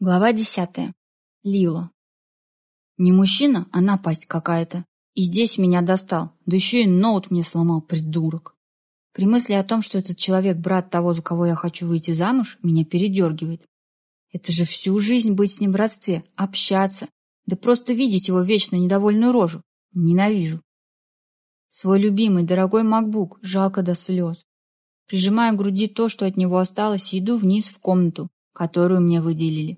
Глава десятая. Лила. Не мужчина, а напасть какая-то. И здесь меня достал. Да еще и ноут мне сломал, придурок. При мысли о том, что этот человек брат того, за кого я хочу выйти замуж, меня передергивает. Это же всю жизнь быть с ним в родстве, общаться, да просто видеть его вечно недовольную рожу. Ненавижу. Свой любимый, дорогой MacBook, жалко до слез. Прижимая к груди то, что от него осталось, иду вниз в комнату, которую мне выделили.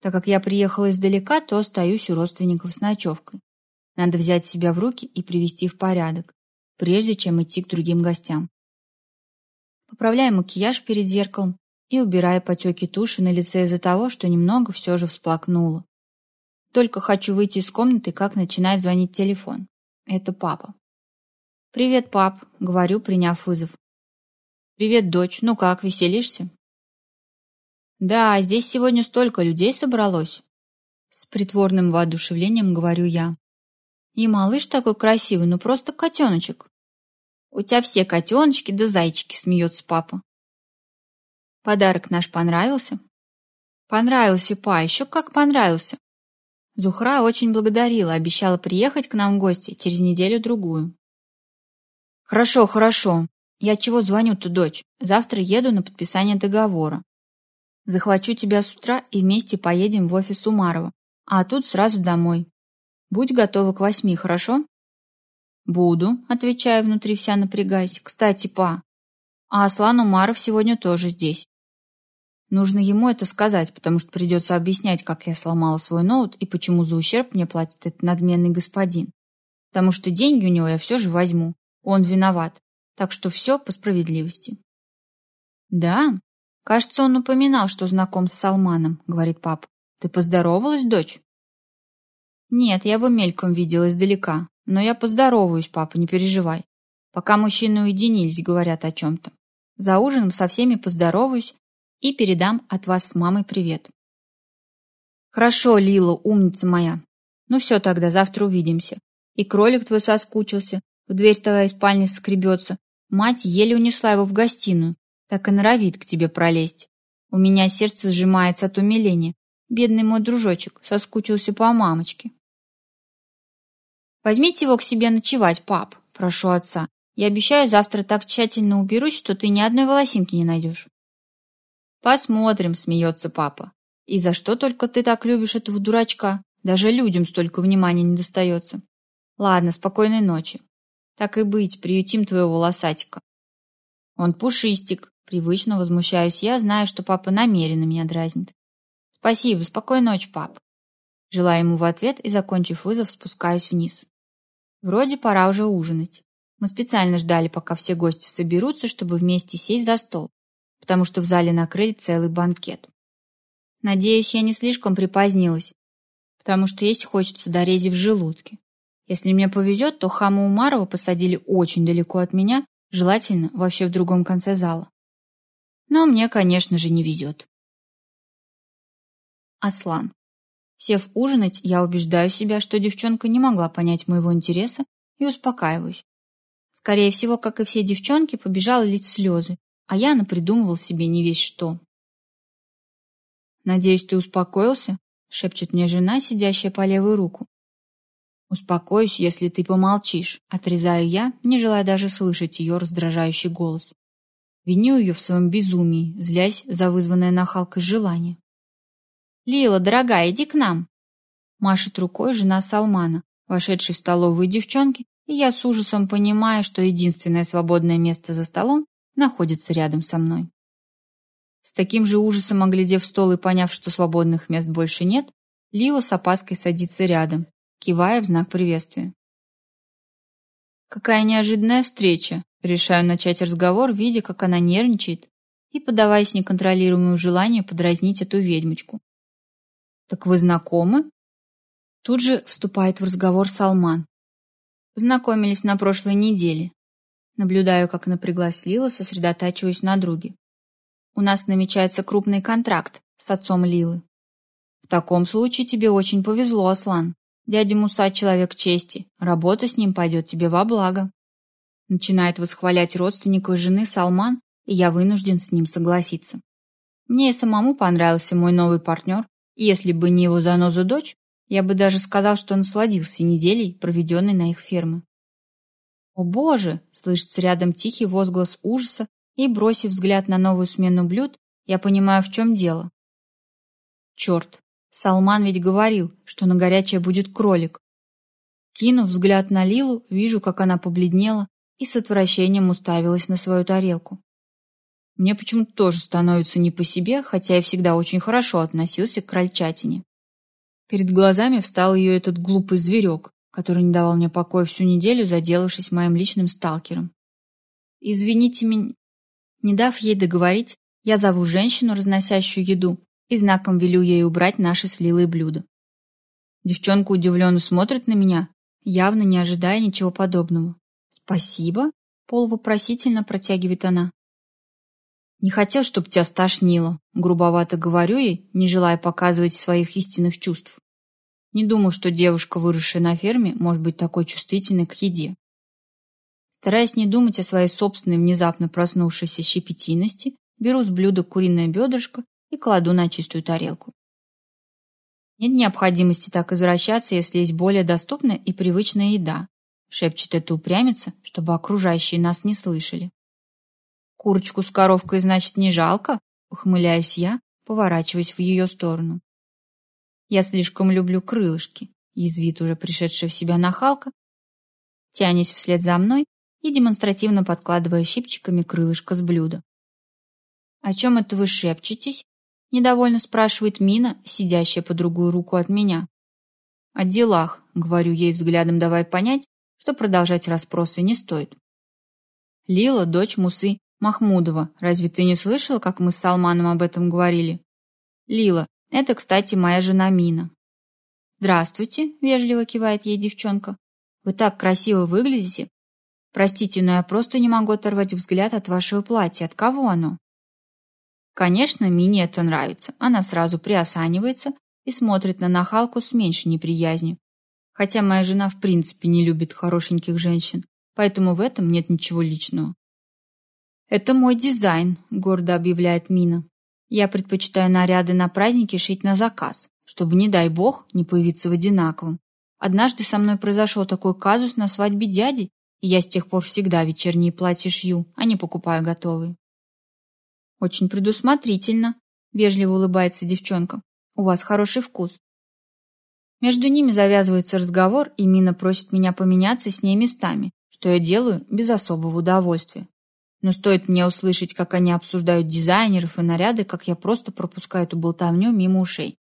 Так как я приехала издалека, то остаюсь у родственников с ночевкой. Надо взять себя в руки и привести в порядок, прежде чем идти к другим гостям. Поправляю макияж перед зеркалом и убираю потеки туши на лице из-за того, что немного все же всплакнула. Только хочу выйти из комнаты, как начинает звонить телефон. Это папа. «Привет, пап», — говорю, приняв вызов. «Привет, дочь. Ну как, веселишься?» «Да, здесь сегодня столько людей собралось!» С притворным воодушевлением говорю я. «И малыш такой красивый, ну просто котеночек!» «У тебя все котеночки да зайчики!» — смеется папа. «Подарок наш понравился?» «Понравился, па, еще как понравился!» Зухра очень благодарила, обещала приехать к нам в гости через неделю-другую. «Хорошо, хорошо. Я чего звоню-то, дочь? Завтра еду на подписание договора. Захвачу тебя с утра и вместе поедем в офис Умарова, а тут сразу домой. Будь готова к восьми, хорошо? Буду, отвечаю внутри вся напрягаясь. Кстати, па, а Аслан Умаров сегодня тоже здесь. Нужно ему это сказать, потому что придется объяснять, как я сломала свой ноут и почему за ущерб мне платит этот надменный господин. Потому что деньги у него я все же возьму. Он виноват. Так что все по справедливости. Да, «Кажется, он упоминал, что знаком с Салманом», — говорит пап. «Ты поздоровалась, дочь?» «Нет, я его мельком видела издалека. Но я поздороваюсь, папа, не переживай. Пока мужчины уединились, говорят о чем-то. За ужином со всеми поздороваюсь и передам от вас с мамой привет». «Хорошо, Лила, умница моя. Ну все тогда, завтра увидимся. И кролик твой соскучился, в дверь твоей спальни скребется. Мать еле унесла его в гостиную, так и норовит к тебе пролезть. У меня сердце сжимается от умиления. Бедный мой дружочек соскучился по мамочке. Возьмите его к себе ночевать, пап, прошу отца. Я обещаю, завтра так тщательно уберусь, что ты ни одной волосинки не найдешь. Посмотрим, смеется папа. И за что только ты так любишь этого дурачка? Даже людям столько внимания не достается. Ладно, спокойной ночи. Так и быть, приютим твоего волосатика. Он пушистик, Привычно возмущаюсь я, зная, что папа намеренно меня дразнит. Спасибо, спокойной ночи, пап. Желаю ему в ответ и, закончив вызов, спускаюсь вниз. Вроде пора уже ужинать. Мы специально ждали, пока все гости соберутся, чтобы вместе сесть за стол, потому что в зале накрыли целый банкет. Надеюсь, я не слишком припозднилась, потому что есть хочется до рези в желудке. Если мне повезет, то хама Умарова посадили очень далеко от меня, желательно вообще в другом конце зала. Но мне, конечно же, не везет. Аслан. Сев ужинать, я убеждаю себя, что девчонка не могла понять моего интереса и успокаиваюсь. Скорее всего, как и все девчонки, побежала лить слезы, а я напридумывал себе не весь что. «Надеюсь, ты успокоился?» — шепчет мне жена, сидящая по левую руку. «Успокоюсь, если ты помолчишь», — отрезаю я, не желая даже слышать ее раздражающий голос. Виню ее в своем безумии, злясь за вызванное нахалкой желание. «Лила, дорогая, иди к нам!» Машет рукой жена Салмана, вошедшей в столовую девчонки, и я с ужасом понимаю, что единственное свободное место за столом находится рядом со мной. С таким же ужасом, оглядев стол и поняв, что свободных мест больше нет, Лила с опаской садится рядом, кивая в знак приветствия. Какая неожиданная встреча, Решаю начать разговор, видя, как она нервничает, и подаваясь неконтролируемому желанию подразнить эту ведьмочку. «Так вы знакомы?» Тут же вступает в разговор Салман. Познакомились на прошлой неделе. Наблюдаю, как напряглась Лила, сосредотачиваясь на друге. У нас намечается крупный контракт с отцом Лилы. В таком случае тебе очень повезло, Аслан. Дядя Муса — человек чести. Работа с ним пойдет тебе во благо. Начинает восхвалять родственников жены Салман, и я вынужден с ним согласиться. Мне и самому понравился мой новый партнер, Если бы не его занозу дочь, я бы даже сказал, что насладился неделей, проведенной на их ферме. «О боже!» — слышится рядом тихий возглас ужаса, и, бросив взгляд на новую смену блюд, я понимаю, в чем дело. Черт, Салман ведь говорил, что на горячее будет кролик. Кинув взгляд на Лилу, вижу, как она побледнела и с отвращением уставилась на свою тарелку. Мне почему-то тоже становится не по себе, хотя я всегда очень хорошо относился к крольчатине. Перед глазами встал ее этот глупый зверек, который не давал мне покоя всю неделю, заделавшись моим личным сталкером. «Извините меня...» Не дав ей договорить, я зову женщину, разносящую еду, и знаком велю ей убрать наши с Лилой блюда. Девчонка удивленно смотрит на меня, явно не ожидая ничего подобного. «Спасибо?» — полувопросительно протягивает она. «Не хотел, чтобы тебя стошнило», — грубовато говорю ей, не желая показывать своих истинных чувств. Не думаю, что девушка, выросшая на ферме, может быть такой чувствительной к еде. Стараясь не думать о своей собственной внезапно проснувшейся щепетильности, беру с блюда куриное бедрышко и кладу на чистую тарелку. Нет необходимости так извращаться, если есть более доступная и привычная еда, шепчет эта упрямица, чтобы окружающие нас не слышали. Курочку с коровкой, значит, не жалко? Ухмыляюсь я, поворачиваясь в ее сторону. Я слишком люблю крылышки. Язвит уже пришедшая в себя нахалка, тянись вслед за мной и демонстративно подкладывая щипчиками крылышко с блюда. «О чем это вы шепчетесь?» — недовольно спрашивает Мина, сидящая по другую руку от меня. «О делах», — говорю ей взглядом, давай понять, что продолжать расспросы не стоит. Лила — дочь Мусы Махмудова. Разве ты не слышала, как мы с Салманом об этом говорили? Лила, это, кстати, моя жена Мина. «Здравствуйте», — вежливо кивает ей девчонка. «Вы так красиво выглядите. Простите, но я просто не могу оторвать взгляд от вашего платья. От кого оно?» Конечно, Мине это нравится. Она сразу приосанивается и смотрит на нахалку с меньшей неприязнью. Хотя моя жена в принципе не любит хорошеньких женщин, поэтому в этом нет ничего личного. «Это мой дизайн», — гордо объявляет Мина. Я предпочитаю наряды на праздники шить на заказ, чтобы, не дай бог, не появиться в одинаковом. Однажды со мной произошел такой казус на свадьбе дяди, и я с тех пор всегда вечерние платья шью, а не покупаю готовые. Очень предусмотрительно, вежливо улыбается девчонка. У вас хороший вкус. Между ними завязывается разговор, и Мина просит меня поменяться с ней местами, что я делаю без особого удовольствия. Но стоит мне услышать, как они обсуждают дизайнеров и наряды, как я просто пропускаю эту болтовню мимо ушей.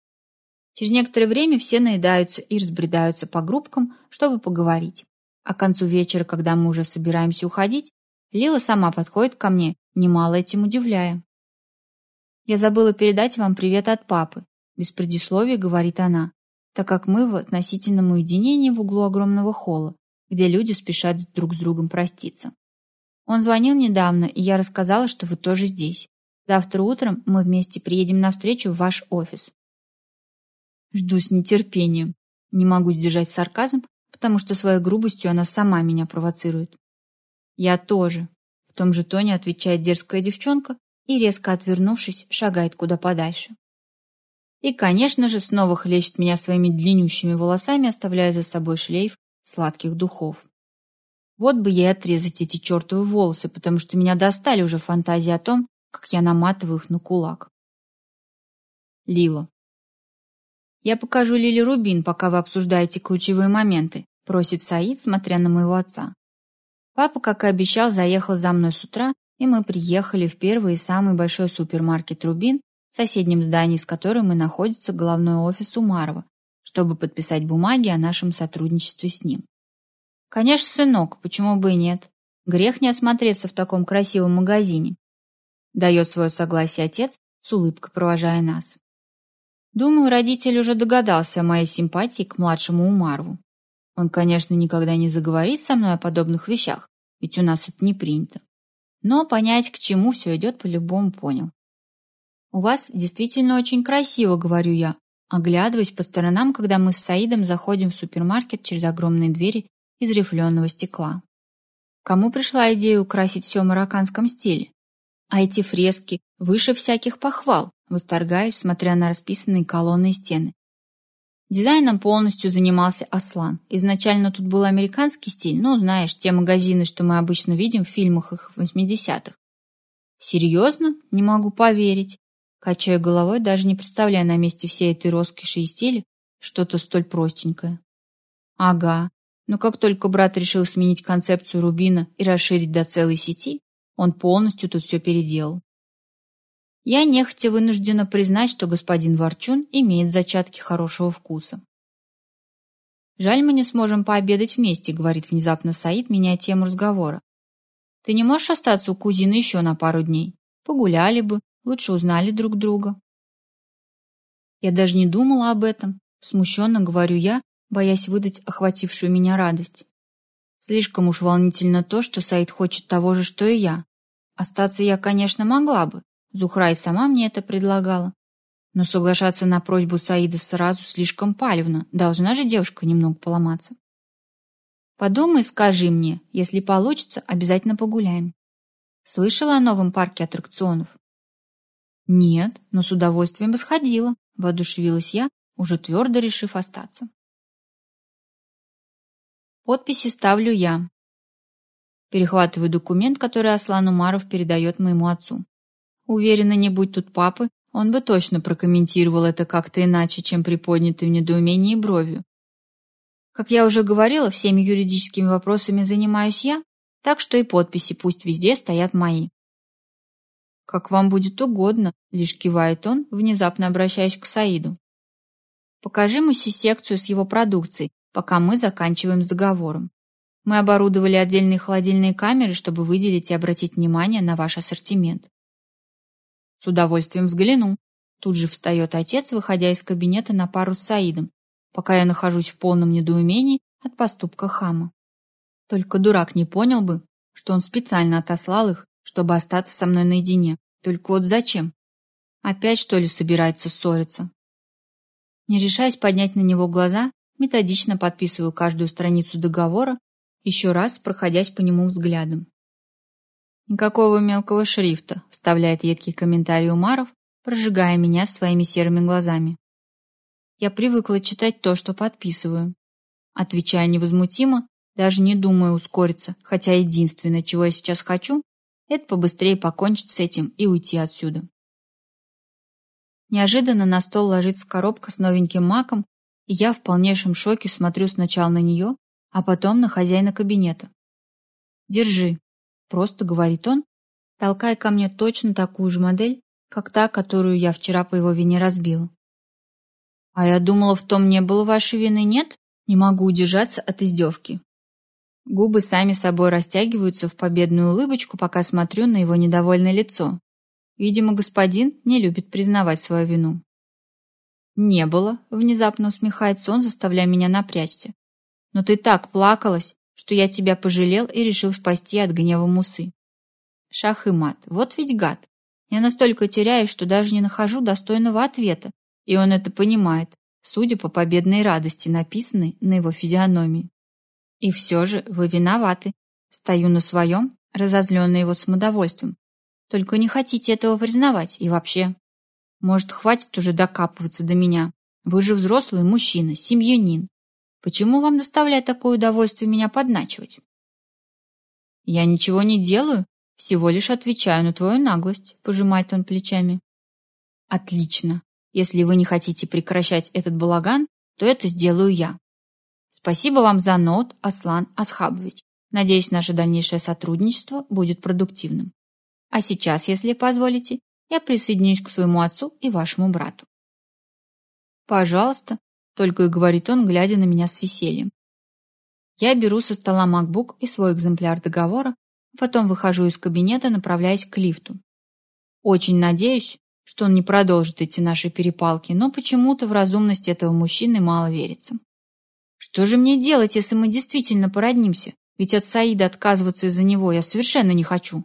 Через некоторое время все наедаются и разбредаются по группкам, чтобы поговорить. А к концу вечера, когда мы уже собираемся уходить, Лила сама подходит ко мне, немало этим удивляя. «Я забыла передать вам привет от папы», без предисловия говорит она, так как мы в относительном уединении в углу огромного холла, где люди спешат друг с другом проститься. Он звонил недавно, и я рассказала, что вы тоже здесь. Завтра утром мы вместе приедем навстречу в ваш офис. Жду с нетерпением. Не могу сдержать сарказм, потому что своей грубостью она сама меня провоцирует. Я тоже. В том же тоне отвечает дерзкая девчонка и, резко отвернувшись, шагает куда подальше. И, конечно же, снова хлещет меня своими длиннющими волосами, оставляя за собой шлейф сладких духов. Вот бы ей отрезать эти чертовы волосы, потому что меня достали уже фантазии о том, как я наматываю их на кулак. Лила. «Я покажу Лиле Рубин, пока вы обсуждаете ключевые моменты», просит Саид, смотря на моего отца. Папа, как и обещал, заехал за мной с утра, и мы приехали в первый и самый большой супермаркет «Рубин», в соседнем здании с которым и находится головной офис Умарова, чтобы подписать бумаги о нашем сотрудничестве с ним. Конечно, сынок, почему бы и нет? Грех не осмотреться в таком красивом магазине. Дает свое согласие отец, с улыбкой провожая нас. Думаю, родитель уже догадался о моей симпатии к младшему Умарву. Он, конечно, никогда не заговорит со мной о подобных вещах, ведь у нас это не принято. Но понять, к чему все идет, по-любому понял. «У вас действительно очень красиво», — говорю я, оглядываясь по сторонам, когда мы с Саидом заходим в супермаркет через огромные двери из рифленого стекла. Кому пришла идея украсить все в марокканском стиле? А эти фрески выше всяких похвал, восторгаюсь, смотря на расписанные колонны и стены. Дизайном полностью занимался Аслан. Изначально тут был американский стиль, ну, знаешь, те магазины, что мы обычно видим в фильмах их 80-х. Серьезно? Не могу поверить. Качаю головой, даже не представляя на месте всей этой роскоши и стиля что-то столь простенькое. Ага. Но как только брат решил сменить концепцию Рубина и расширить до целой сети, он полностью тут все переделал. Я нехотя вынуждена признать, что господин Ворчун имеет зачатки хорошего вкуса. «Жаль, мы не сможем пообедать вместе», — говорит внезапно Саид, меняя тему разговора. «Ты не можешь остаться у кузины еще на пару дней? Погуляли бы, лучше узнали друг друга». Я даже не думала об этом, смущенно говорю я, боясь выдать охватившую меня радость. Слишком уж волнительно то, что Саид хочет того же, что и я. Остаться я, конечно, могла бы, Зухра и сама мне это предлагала. Но соглашаться на просьбу Саида сразу слишком палевно. Должна же девушка немного поломаться. Подумай, скажи мне, если получится, обязательно погуляем. Слышала о новом парке аттракционов? Нет, но с удовольствием бы сходила, воодушевилась я, уже твердо решив остаться. Подписи ставлю я. Перехватываю документ, который Аслан Умаров передает моему отцу. Уверена, не будь тут папы, он бы точно прокомментировал это как-то иначе, чем приподнятой в недоумении бровью. Как я уже говорила, всеми юридическими вопросами занимаюсь я, так что и подписи пусть везде стоят мои. «Как вам будет угодно», — лишь кивает он, внезапно обращаясь к Саиду. «Покажи Муси секцию с его продукцией, пока мы заканчиваем с договором. Мы оборудовали отдельные холодильные камеры, чтобы выделить и обратить внимание на ваш ассортимент. С удовольствием взгляну. Тут же встает отец, выходя из кабинета на пару с Саидом, пока я нахожусь в полном недоумении от поступка хама. Только дурак не понял бы, что он специально отослал их, чтобы остаться со мной наедине. Только вот зачем? Опять, что ли, собирается ссориться? Не решаясь поднять на него глаза, методично подписываю каждую страницу договора, еще раз проходясь по нему взглядом. Никакого мелкого шрифта, вставляет едкий комментарий Умаров, прожигая меня своими серыми глазами. Я привыкла читать то, что подписываю. Отвечая невозмутимо, даже не думая ускориться, хотя единственное, чего я сейчас хочу, это побыстрее покончить с этим и уйти отсюда. Неожиданно на стол ложится коробка с новеньким маком, и я в полнейшем шоке смотрю сначала на нее, а потом на хозяина кабинета. «Держи», Просто говорит он, толкая ко мне точно такую же модель, как та, которую я вчера по его вине разбила. А я думала, в том не было вашей вины, нет? Не могу удержаться от издевки. Губы сами собой растягиваются в победную улыбочку, пока смотрю на его недовольное лицо. Видимо, господин не любит признавать свою вину. «Не было», — внезапно усмехается он, заставляя меня напрячься. «Но ты так плакалась, что я тебя пожалел и решил спасти от гнева Мусы. Шах и мат, вот ведь гад. Я настолько теряюсь, что даже не нахожу достойного ответа, и он это понимает, судя по победной радости, написанной на его физиономии. И все же вы виноваты. Стою на своем, разозленный его самодовольством. Только не хотите этого признавать, и вообще. Может, хватит уже докапываться до меня. Вы же взрослый мужчина, семьянин. Почему вам доставляет такое удовольствие меня подначивать? Я ничего не делаю, всего лишь отвечаю на твою наглость, пожимает он плечами. Отлично. Если вы не хотите прекращать этот балаган, то это сделаю я. Спасибо вам за нот, Аслан Асхабович. Надеюсь, наше дальнейшее сотрудничество будет продуктивным. А сейчас, если позволите, я присоединюсь к своему отцу и вашему брату. Пожалуйста, только и говорит он, глядя на меня с весельем. Я беру со стола MacBook и свой экземпляр договора, потом выхожу из кабинета, направляясь к лифту. Очень надеюсь, что он не продолжит эти наши перепалки, но почему-то в разумность этого мужчины мало верится. Что же мне делать, если мы действительно породнимся? Ведь от Саида отказываться из-за него я совершенно не хочу.